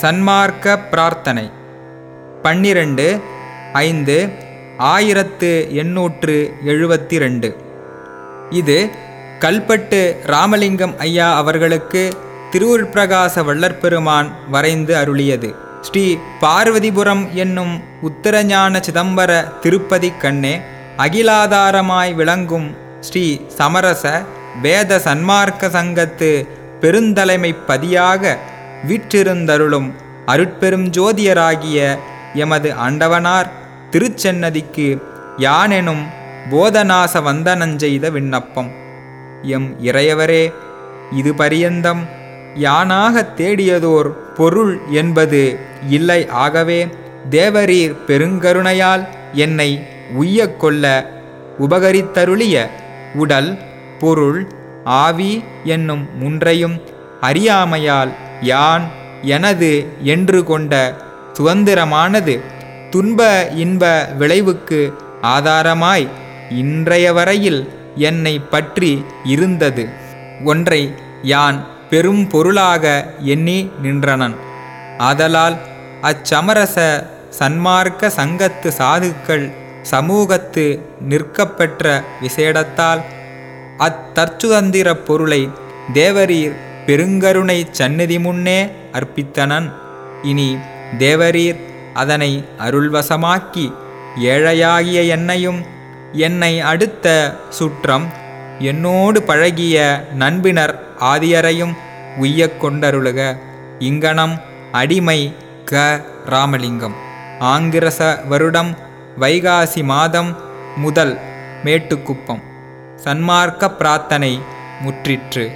சன்மார்க்க பிரார்த்தனை. பன்னிரண்டு ஐந்து ஆயிரத்து எண்ணூற்று எழுபத்தி ரெண்டு இது கல்பட்டு ராமலிங்கம் ஐயா அவர்களுக்கு திருவுருட்பிரகாச வள்ளற்பெருமான் வரைந்து அருளியது. ஸ்ரீ பார்வதிபுரம் என்னும் உத்தரஞான சிதம்பர திருப்பதி கண்ணே அகிலாதாரமாய் விளங்கும் ஸ்ரீ சமரச வேத சன்மார்க்க சங்கத்து பெருந்தலைமை பதியாக வீற்றிருந்தருளும் அருட்பெரும் ஜோதியராகிய எமது ஆண்டவனார் திருச்சென்னதிக்கு யானெனும் போதநாச வந்தனஞ்செய்த விண்ணப்பம். எம் இறையவரே இது பரியந்தம். யானாக தேடியதோர் பொருள் என்பது இல்லை ஆகவே தேவரீர் பெருங்கருணையால் என்னை உய்ய கொள்ள உபகரித்தருளிய உடல் பொருள் ஆவி என்னும் முன்றையும் அறியாமையால் யான் எனது என்று கொண்ட சுதந்திரமானது துன்ப இன்ப விளைவுக்கு ஆதாரமாய் இன்றைய வரையில் என்னை பற்றி இருந்தது. ஒன்றை யான் பெரும் பொருளாக எண்ணி நின்றனன். ஆதலால் அச்சமரச சன்மார்க்க சங்கத்து சாதுக்கள் சமூகத்து நிற்கப்பெற்ற விசேடத்தால் அத்தற்சுதந்திர பொருளை தேவரீர் பெருங்கருணை சந்நிதி முன்னே அர்ப்பித்தனன். இனி தேவரீர் அதனை அருள்வசமாக்கி ஏழையாகிய என்னையும் என்னை அடுத்த சுற்றம் என்னோடு பழகிய நண்பினர் ஆதியரையும் உய்யக் கொண்டருளுக. இங்கனம் அடிமை க. ராமலிங்கம். ஆங்கிரச வருடம் வைகாசி மாதம் முதல் மேட்டுக்குப்பம். சன்மார்க்க பிரார்த்தனை முற்றிற்று.